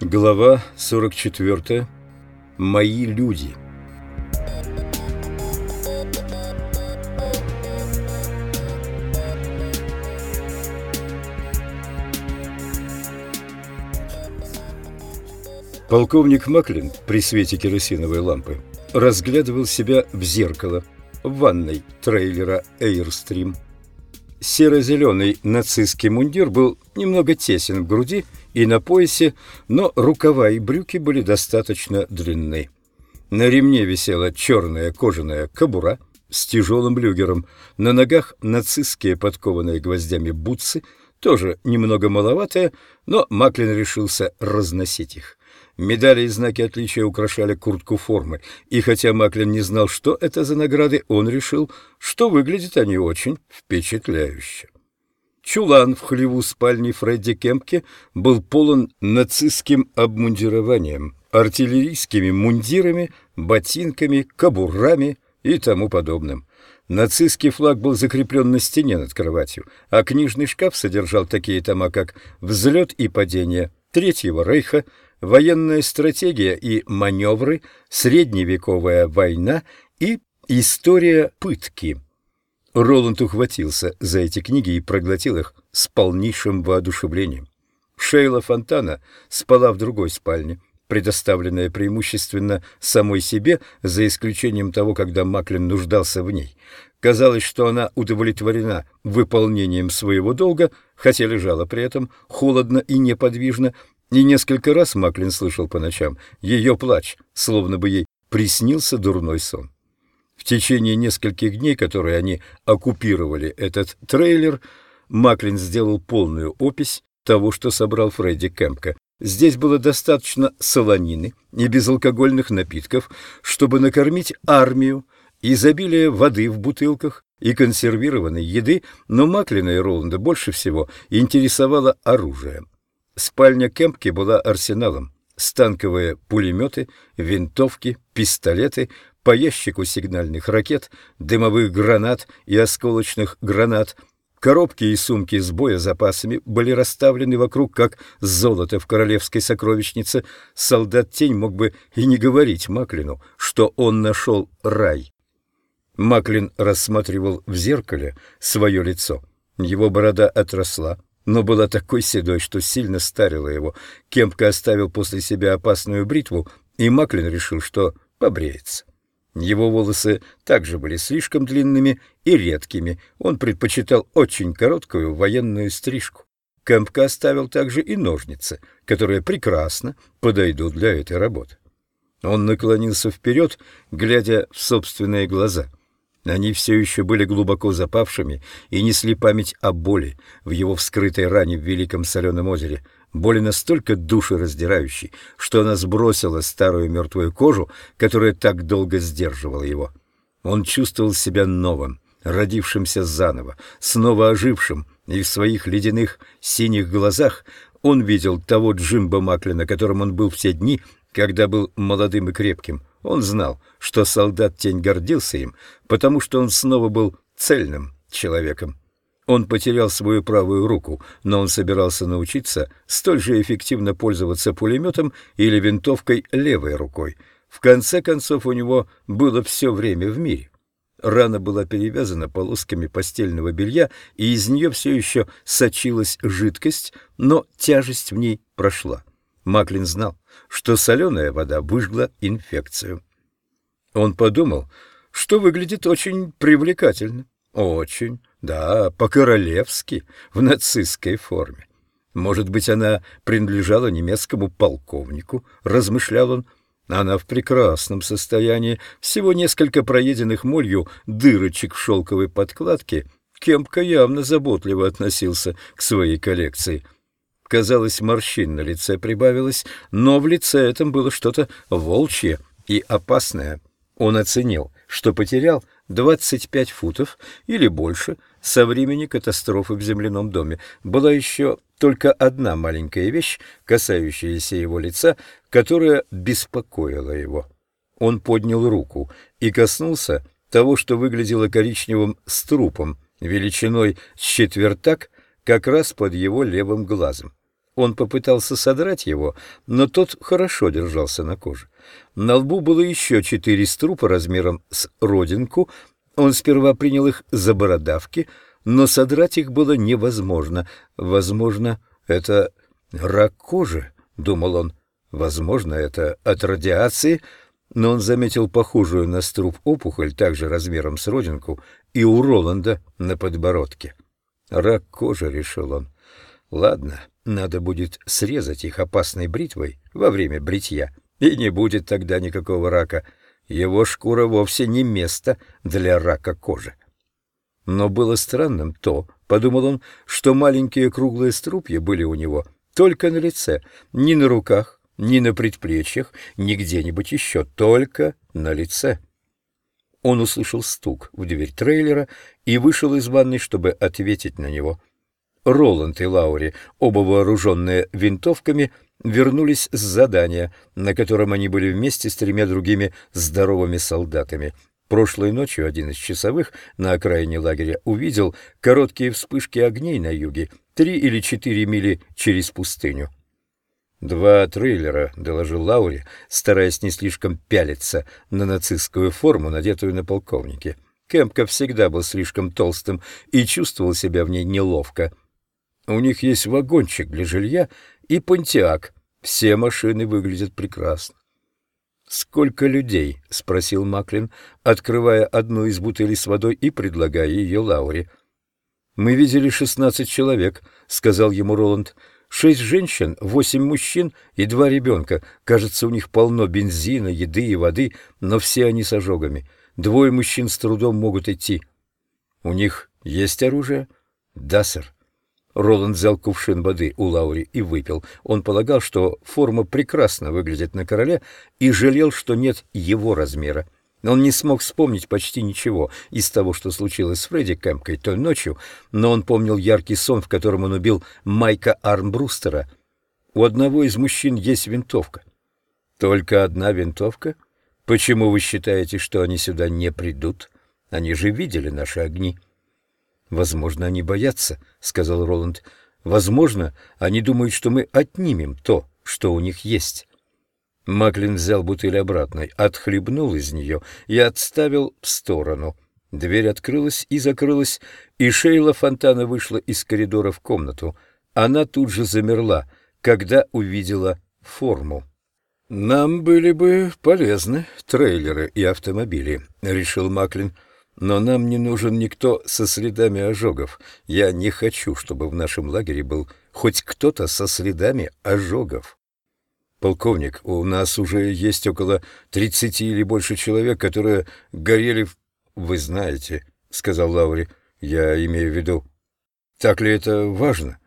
Глава 44. Мои люди. Полковник Маклин при свете керосиновой лампы разглядывал себя в зеркало в ванной трейлера «Эйрстрим». Серо-зеленый нацистский мундир был немного тесен в груди и на поясе, но рукава и брюки были достаточно длинны. На ремне висела черная кожаная кобура с тяжелым люгером, на ногах нацистские подкованные гвоздями бутсы, тоже немного маловатые, но Маклин решился разносить их. Медали и знаки отличия украшали куртку формы, и хотя Маклин не знал, что это за награды, он решил, что выглядят они очень впечатляюще. Чулан в хлеву спальни Фредди Кемпке был полон нацистским обмундированием, артиллерийскими мундирами, ботинками, кобурами и тому подобным. Нацистский флаг был закреплен на стене над кроватью, а книжный шкаф содержал такие тома, как «Взлет и падение», Третьего Рейха, военная стратегия и маневры, средневековая война и история пытки. Роланд ухватился за эти книги и проглотил их с полнейшим воодушевлением. Шейла Фонтана спала в другой спальне, предоставленная преимущественно самой себе, за исключением того, когда Маклин нуждался в ней. Казалось, что она удовлетворена выполнением своего долга, хотя лежала при этом холодно и неподвижно, и несколько раз Маклин слышал по ночам ее плач, словно бы ей приснился дурной сон. В течение нескольких дней, которые они оккупировали этот трейлер, Маклин сделал полную опись того, что собрал Фредди Кэмпка. Здесь было достаточно солонины и безалкогольных напитков, чтобы накормить армию, изобилие воды в бутылках и консервированной еды, но Маклина и Роланда больше всего интересовало оружие. Спальня Кемпки была арсеналом. Станковые пулеметы, винтовки, пистолеты, по ящику сигнальных ракет, дымовых гранат и осколочных гранат. Коробки и сумки с боезапасами были расставлены вокруг, как золото в королевской сокровищнице. Солдат-тень мог бы и не говорить Маклину, что он нашел рай. Маклин рассматривал в зеркале свое лицо. Его борода отросла, но была такой седой, что сильно старила его. Кемпка оставил после себя опасную бритву, и Маклин решил, что побреется. Его волосы также были слишком длинными и редкими, он предпочитал очень короткую военную стрижку. Кэмпка оставил также и ножницы, которые прекрасно подойдут для этой работы. Он наклонился вперед, глядя в собственные глаза — они все еще были глубоко запавшими и несли память о боли в его вскрытой ране в Великом Соленом озере, боли настолько душераздирающей, что она сбросила старую мертвую кожу, которая так долго сдерживала его. Он чувствовал себя новым, родившимся заново, снова ожившим, и в своих ледяных синих глазах он видел того Джимба Маклина, которым он был в те дни, когда был молодым и крепким — он знал, что солдат-тень гордился им, потому что он снова был цельным человеком. Он потерял свою правую руку, но он собирался научиться столь же эффективно пользоваться пулеметом или винтовкой левой рукой. В конце концов, у него было все время в мире. Рана была перевязана полосками постельного белья, и из нее все еще сочилась жидкость, но тяжесть в ней прошла. Маклин знал, что соленая вода выжгла инфекцию. Он подумал, что выглядит очень привлекательно. Очень, да, по-королевски, в нацистской форме. Может быть, она принадлежала немецкому полковнику, размышлял он. Она в прекрасном состоянии, всего несколько проеденных молью дырочек в шелковой подкладке. Кемпка явно заботливо относился к своей коллекции — Казалось, морщин на лице прибавилось, но в лице этом было что-то волчье и опасное. Он оценил, что потерял 25 футов или больше со времени катастрофы в земляном доме. Была еще только одна маленькая вещь, касающаяся его лица, которая беспокоила его. Он поднял руку и коснулся того, что выглядело коричневым струпом, величиной с четвертак, как раз под его левым глазом. Он попытался содрать его, но тот хорошо держался на коже. На лбу было еще четыре струпа размером с родинку. Он сперва принял их за бородавки, но содрать их было невозможно. Возможно, это рак кожи, — думал он. Возможно, это от радиации, но он заметил похожую на струп опухоль, также размером с родинку, и у Роланда на подбородке. Рак кожи, — решил он. Ладно, надо будет срезать их опасной бритвой во время бритья, и не будет тогда никакого рака. Его шкура вовсе не место для рака кожи. Но было странным то, — подумал он, — что маленькие круглые струпья были у него только на лице, ни на руках, ни на предплечьях, ни где-нибудь еще, только на лице. Он услышал стук в дверь трейлера и вышел из ванной, чтобы ответить на него. Роланд и Лаури, оба вооруженные винтовками, вернулись с задания, на котором они были вместе с тремя другими здоровыми солдатами. Прошлой ночью один из часовых на окраине лагеря увидел короткие вспышки огней на юге, три или четыре мили через пустыню. «Два трейлера», — доложил Лаури, стараясь не слишком пялиться на нацистскую форму, надетую на полковнике. Кэмпка всегда был слишком толстым и чувствовал себя в ней неловко. У них есть вагончик для жилья и понтиак. Все машины выглядят прекрасно. «Сколько людей?» — спросил Маклин, открывая одну из бутылей с водой и предлагая ее Лауре. «Мы видели шестнадцать человек», — сказал ему Роланд. Шесть женщин, восемь мужчин и два ребенка. Кажется, у них полно бензина, еды и воды, но все они с ожогами. Двое мужчин с трудом могут идти. У них есть оружие? Да, сэр. Роланд взял кувшин воды у Лаури и выпил. Он полагал, что форма прекрасно выглядит на короле, и жалел, что нет его размера. Он не смог вспомнить почти ничего из того, что случилось с Фредди Кэмпкой той ночью, но он помнил яркий сон, в котором он убил Майка Армбрустера. У одного из мужчин есть винтовка. Только одна винтовка? Почему вы считаете, что они сюда не придут? Они же видели наши огни. Возможно, они боятся, сказал Роланд. Возможно, они думают, что мы отнимем то, что у них есть. Маклин взял бутыль обратной, отхлебнул из нее и отставил в сторону. Дверь открылась и закрылась, и Шейла Фонтана вышла из коридора в комнату. Она тут же замерла, когда увидела форму. «Нам были бы полезны трейлеры и автомобили», — решил Маклин. «Но нам не нужен никто со следами ожогов. Я не хочу, чтобы в нашем лагере был хоть кто-то со следами ожогов». «Полковник, у нас уже есть около тридцати или больше человек, которые горели в...» «Вы знаете», — сказал Лаури, — «я имею в виду...» «Так ли это важно?»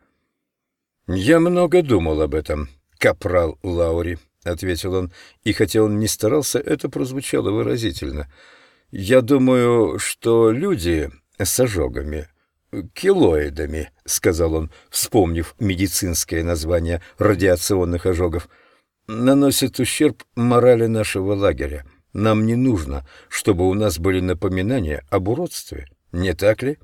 «Я много думал об этом, капрал Лаури», — ответил он, и хотя он не старался, это прозвучало выразительно. «Я думаю, что люди с ожогами килоидами», — сказал он, вспомнив медицинское название радиационных ожогов, — наносит ущерб морали нашего лагеря. Нам не нужно, чтобы у нас были напоминания об уродстве, не так ли?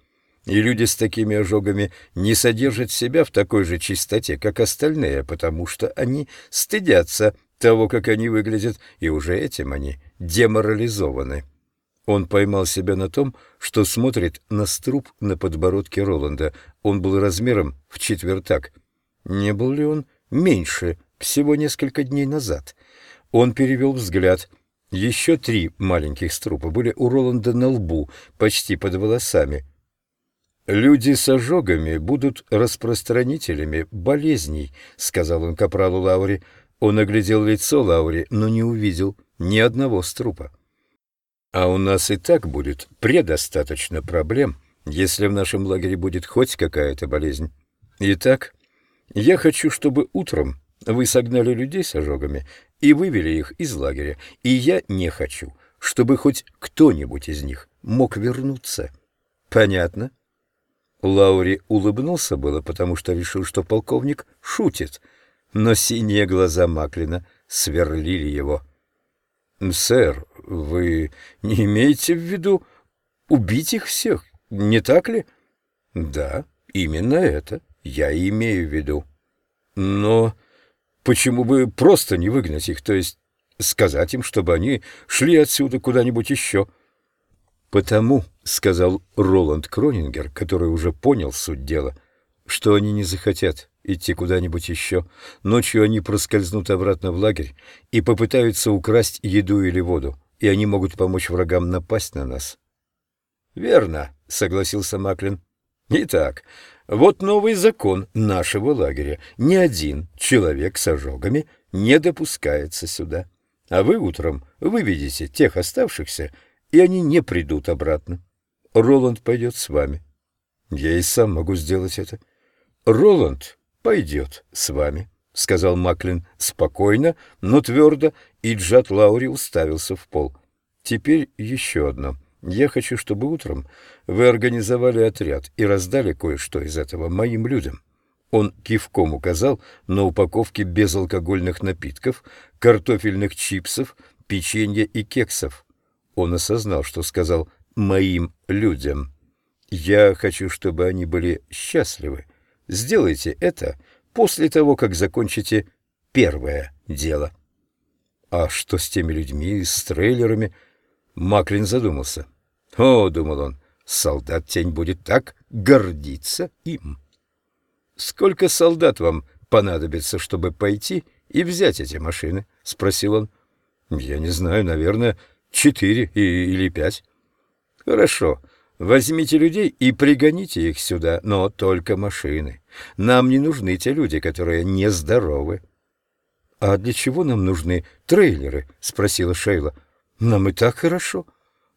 И люди с такими ожогами не содержат себя в такой же чистоте, как остальные, потому что они стыдятся того, как они выглядят, и уже этим они деморализованы. Он поймал себя на том, что смотрит на струп на подбородке Роланда. Он был размером в четвертак. Не был ли он меньше всего несколько дней назад. Он перевел взгляд. Еще три маленьких струпа были у Роланда на лбу, почти под волосами. «Люди с ожогами будут распространителями болезней», — сказал он капралу Лаури. Он оглядел лицо Лаури, но не увидел ни одного струпа. «А у нас и так будет предостаточно проблем, если в нашем лагере будет хоть какая-то болезнь. Итак, я хочу, чтобы утром вы согнали людей с ожогами и вывели их из лагеря, и я не хочу, чтобы хоть кто-нибудь из них мог вернуться. Понятно? Лаури улыбнулся было, потому что решил, что полковник шутит, но синие глаза Маклина сверлили его. «Сэр, вы не имеете в виду убить их всех, не так ли?» «Да, именно это», Я имею в виду. Но почему бы просто не выгнать их, то есть сказать им, чтобы они шли отсюда куда-нибудь еще? Потому, — сказал Роланд Кронингер, который уже понял суть дела, — что они не захотят идти куда-нибудь еще. Ночью они проскользнут обратно в лагерь и попытаются украсть еду или воду, и они могут помочь врагам напасть на нас. — Верно, — согласился Маклин. — Итак, вот новый закон нашего лагеря. Ни один человек с ожогами не допускается сюда. А вы утром выведете тех оставшихся, и они не придут обратно. Роланд пойдет с вами. Я и сам могу сделать это. Роланд пойдет с вами, — сказал Маклин спокойно, но твердо, и Джад Лаури уставился в пол. Теперь еще одно. Я хочу, чтобы утром вы организовали отряд и раздали кое-что из этого моим людям. Он кивком указал на упаковки безалкогольных напитков, картофельных чипсов, печенья и кексов. Он осознал, что сказал «моим людям». «Я хочу, чтобы они были счастливы. Сделайте это после того, как закончите первое дело». «А что с теми людьми, с трейлерами?» Маклин задумался. «О, — думал он, — солдат-тень будет так гордиться им». «Сколько солдат вам понадобится, чтобы пойти и взять эти машины?» — спросил он. «Я не знаю, наверное, четыре или пять». «Хорошо, возьмите людей и пригоните их сюда, но только машины. Нам не нужны те люди, которые нездоровы». «А для чего нам нужны трейлеры?» — спросила Шейла. «Нам и так хорошо».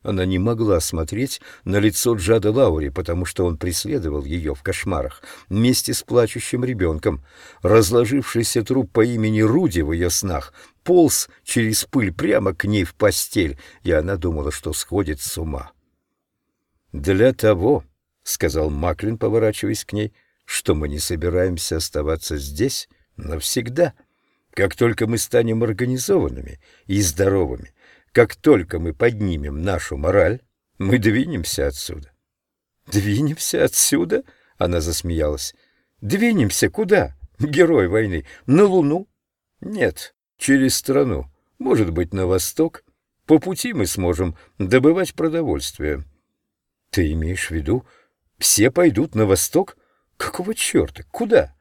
Она не могла смотреть на лицо Джада Лаури, потому что он преследовал ее в кошмарах вместе с плачущим ребенком. Разложившийся труп по имени Руди в ее снах полз через пыль прямо к ней в постель, и она думала, что сходит с ума. «Для того», — сказал Маклин, поворачиваясь к ней, — «что мы не собираемся оставаться здесь навсегда. Как только мы станем организованными и здоровыми, как только мы поднимем нашу мораль, мы двинемся отсюда. Двинемся отсюда? Она засмеялась. Двинемся куда? Герой войны. На Луну? Нет, через страну. Может быть, на восток. По пути мы сможем добывать продовольствие. Ты имеешь в виду, все пойдут на восток? Какого черта? Куда?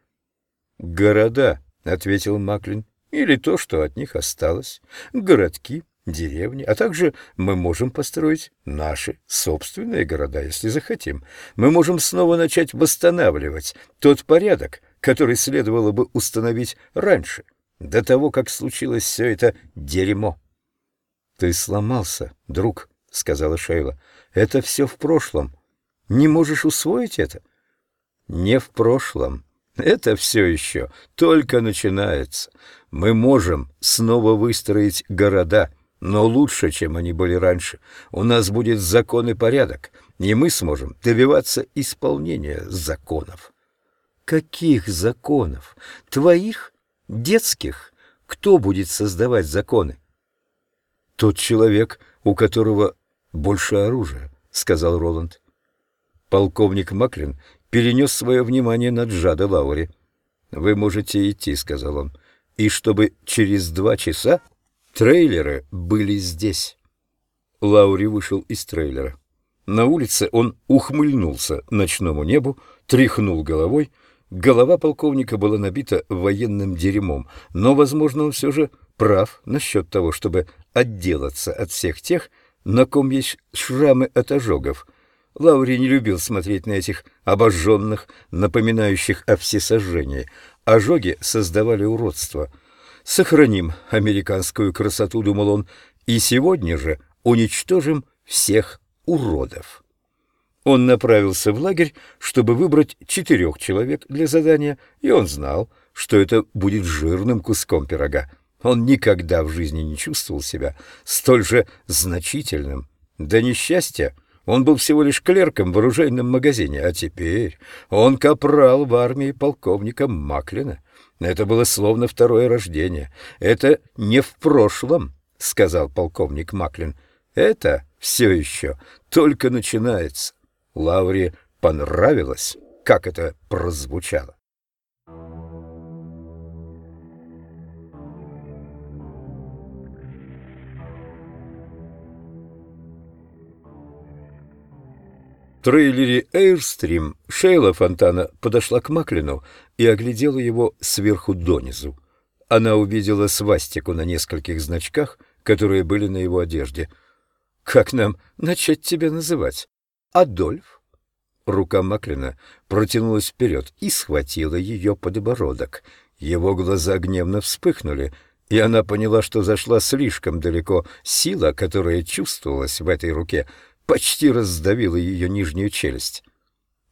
Города, ответил Маклин. Или то, что от них осталось. Городки деревни, а также мы можем построить наши собственные города, если захотим. Мы можем снова начать восстанавливать тот порядок, который следовало бы установить раньше, до того, как случилось все это дерьмо. — Ты сломался, друг, — сказала Шейла. — Это все в прошлом. Не можешь усвоить это? — Не в прошлом. Это все еще только начинается. Мы можем снова выстроить города — но лучше, чем они были раньше. У нас будет закон и порядок, и мы сможем добиваться исполнения законов. Каких законов? Твоих? Детских? Кто будет создавать законы? Тот человек, у которого больше оружия, сказал Роланд. Полковник Маклин перенес свое внимание на Джада Лаури. «Вы можете идти», — сказал он, — «и чтобы через два часа Трейлеры были здесь. Лаури вышел из трейлера. На улице он ухмыльнулся ночному небу, тряхнул головой. Голова полковника была набита военным дерьмом, но, возможно, он все же прав насчет того, чтобы отделаться от всех тех, на ком есть шрамы от ожогов. Лаури не любил смотреть на этих обожженных, напоминающих о всесожжении. Ожоги создавали уродство — Сохраним американскую красоту, думал он, и сегодня же уничтожим всех уродов. Он направился в лагерь, чтобы выбрать четырех человек для задания, и он знал, что это будет жирным куском пирога. Он никогда в жизни не чувствовал себя столь же значительным. До несчастья он был всего лишь клерком в оружейном магазине, а теперь он капрал в армии полковника Маклина. Это было словно второе рождение. Это не в прошлом, — сказал полковник Маклин. Это все еще только начинается. Лауре понравилось как это прозвучало. Трейлере Airstream Шейла Фонтана подошла к Маклину и оглядела его сверху донизу. Она увидела свастику на нескольких значках, которые были на его одежде. «Как нам начать тебя называть? Адольф?» Рука Маклина протянулась вперед и схватила ее подбородок. Его глаза гневно вспыхнули, и она поняла, что зашла слишком далеко. Сила, которая чувствовалась в этой руке — почти раздавила ее нижнюю челюсть.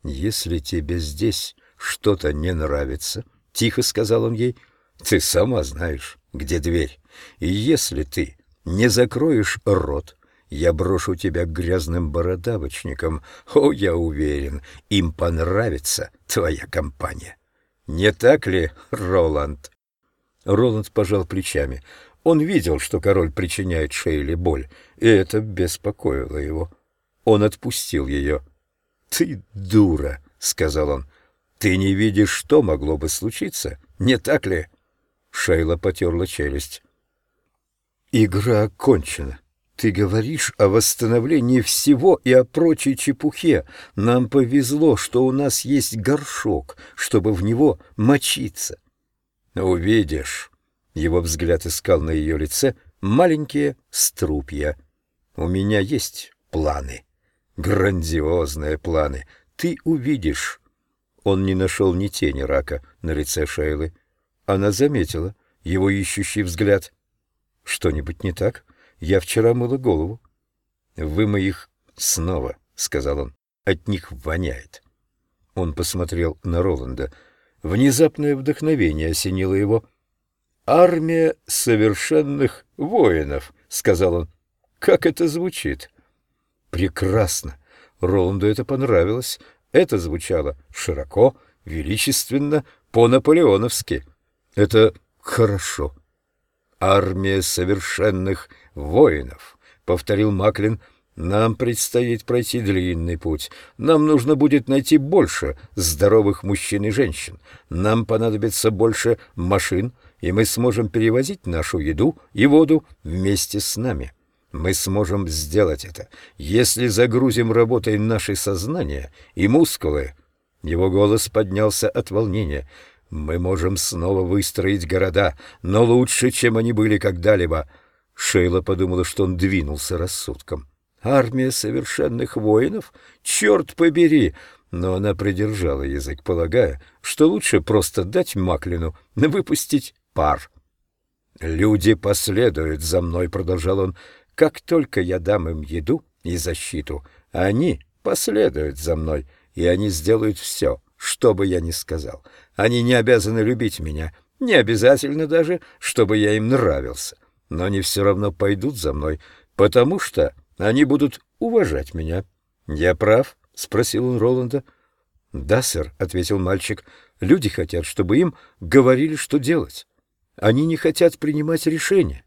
«Если тебе здесь что-то не нравится, — тихо сказал он ей, — ты сама знаешь, где дверь. И если ты не закроешь рот, я брошу тебя грязным бородавочникам. О, я уверен, им понравится твоя компания. Не так ли, Роланд?» Роланд пожал плечами. Он видел, что король причиняет Шейле боль, и это беспокоило его. Он отпустил ее. «Ты дура», — сказал он. «Ты не видишь, что могло бы случиться, не так ли?» Шейла потерла челюсть. «Игра окончена. Ты говоришь о восстановлении всего и о прочей чепухе. Нам повезло, что у нас есть горшок, чтобы в него мочиться». «Увидишь». Его взгляд искал на ее лице маленькие струпья. «У меня есть планы». Грандиозные планы. Ты увидишь. Он не нашел ни тени рака на лице Шейлы. Она заметила его ищущий взгляд. Что-нибудь не так? Я вчера мыла голову. Вымой их снова, сказал он. От них воняет. Он посмотрел на Роланда. Внезапное вдохновение осенило его. «Армия совершенных воинов», — сказал он. «Как это звучит?» Прекрасно. Роланду это понравилось. Это звучало широко, величественно, по-наполеоновски. Это хорошо. Армия совершенных воинов, повторил Маклин. Нам предстоит пройти длинный путь. Нам нужно будет найти больше здоровых мужчин и женщин. Нам понадобится больше машин, и мы сможем перевозить нашу еду и воду вместе с нами. Мы сможем сделать это, если загрузим работой наши сознания и мускулы. Его голос поднялся от волнения. Мы можем снова выстроить города, но лучше, чем они были когда-либо. Шейла подумала, что он двинулся рассудком. Армия совершенных воинов? Черт побери! Но она придержала язык, полагая, что лучше просто дать Маклину выпустить пар. «Люди последуют за мной», — продолжал он, — как только я дам им еду и защиту, они последуют за мной, и они сделают все, что бы я ни сказал. Они не обязаны любить меня, не обязательно даже, чтобы я им нравился, но они все равно пойдут за мной, потому что они будут уважать меня. Я прав? — спросил он Роланда. — Да, сэр, — ответил мальчик. — Люди хотят, чтобы им говорили, что делать. Они не хотят принимать решения.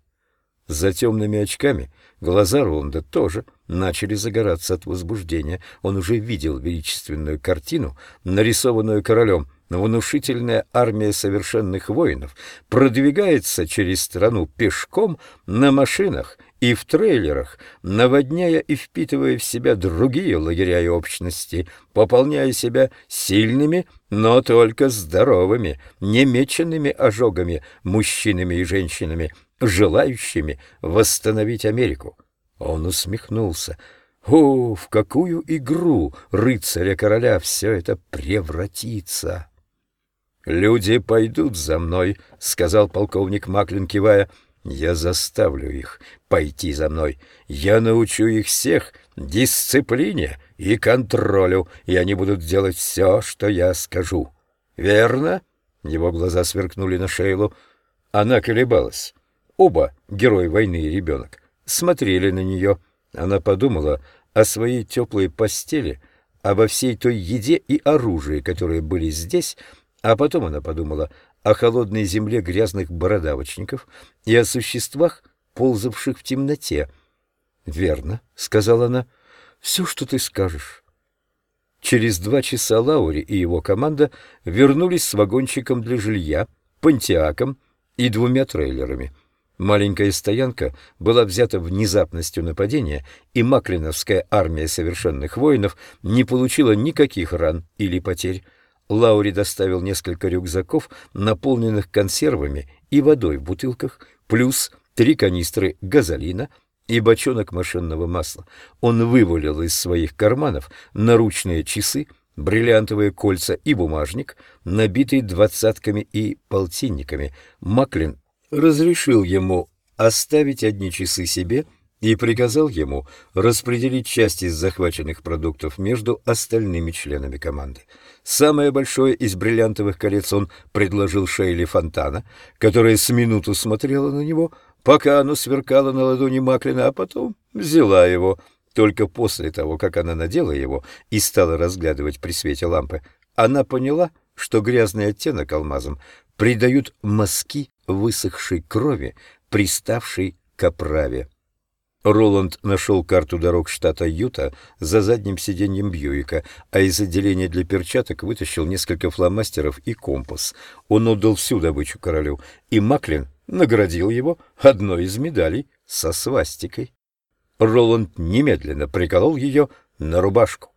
За темными очками глаза Роланда тоже начали загораться от возбуждения. Он уже видел величественную картину, нарисованную королем. Внушительная армия совершенных воинов продвигается через страну пешком на машинах и в трейлерах, наводняя и впитывая в себя другие лагеря и общности, пополняя себя сильными, но только здоровыми, немеченными ожогами мужчинами и женщинами, желающими восстановить Америку. Он усмехнулся. О, в какую игру рыцаря-короля все это превратится! «Люди пойдут за мной», — сказал полковник Маклин, кивая. «Я заставлю их пойти за мной. Я научу их всех дисциплине и контролю, и они будут делать все, что я скажу. Верно?» Его глаза сверкнули на Шейлу. Она колебалась. Оба, герой войны и ребенок, смотрели на нее. Она подумала о своей теплой постели, обо всей той еде и оружии, которые были здесь, а потом она подумала о холодной земле грязных бородавочников и о существах, ползавших в темноте. «Верно», — сказала она, — «все, что ты скажешь». Через два часа Лаури и его команда вернулись с вагончиком для жилья, пантиаком и двумя трейлерами. Маленькая стоянка была взята внезапностью нападения, и Маклиновская армия совершенных воинов не получила никаких ран или потерь. Лаури доставил несколько рюкзаков, наполненных консервами и водой в бутылках, плюс три канистры газолина и бочонок машинного масла. Он вывалил из своих карманов наручные часы, бриллиантовые кольца и бумажник, набитый двадцатками и полтинниками. Маклин разрешил ему оставить одни часы себе и приказал ему распределить часть из захваченных продуктов между остальными членами команды. Самое большое из бриллиантовых колец он предложил Шейли Фонтана, которая с минуту смотрела на него, пока оно сверкало на ладони Маклина, а потом взяла его. Только после того, как она надела его и стала разглядывать при свете лампы, она поняла, что грязный оттенок алмазом придают мазки высохшей крови, приставшей к оправе. Роланд нашел карту дорог штата Юта за задним сиденьем Бьюика, а из отделения для перчаток вытащил несколько фломастеров и компас. Он отдал всю добычу королю, и Маклин наградил его одной из медалей со свастикой. Роланд немедленно приколол ее на рубашку.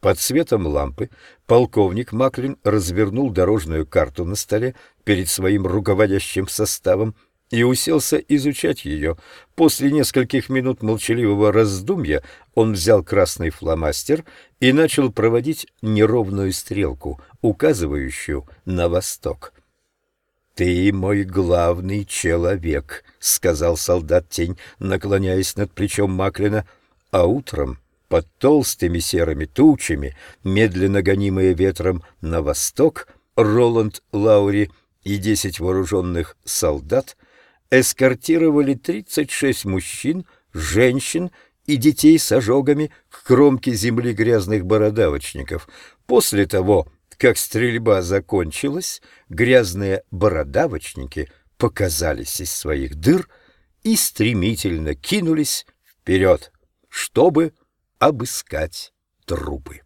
Под светом лампы полковник Маклин развернул дорожную карту на столе перед своим руководящим составом и уселся изучать ее. После нескольких минут молчаливого раздумья он взял красный фломастер и начал проводить неровную стрелку, указывающую на восток. «Ты мой главный человек», — сказал солдат-тень, наклоняясь над плечом Маклина, а утром под толстыми серыми тучами, медленно гонимые ветром на восток, Роланд Лаури и десять вооруженных солдат эскортировали 36 мужчин, женщин и детей с ожогами к кромке земли грязных бородавочников. После того, как стрельба закончилась, грязные бородавочники показались из своих дыр и стремительно кинулись вперед, чтобы обыскать трупы.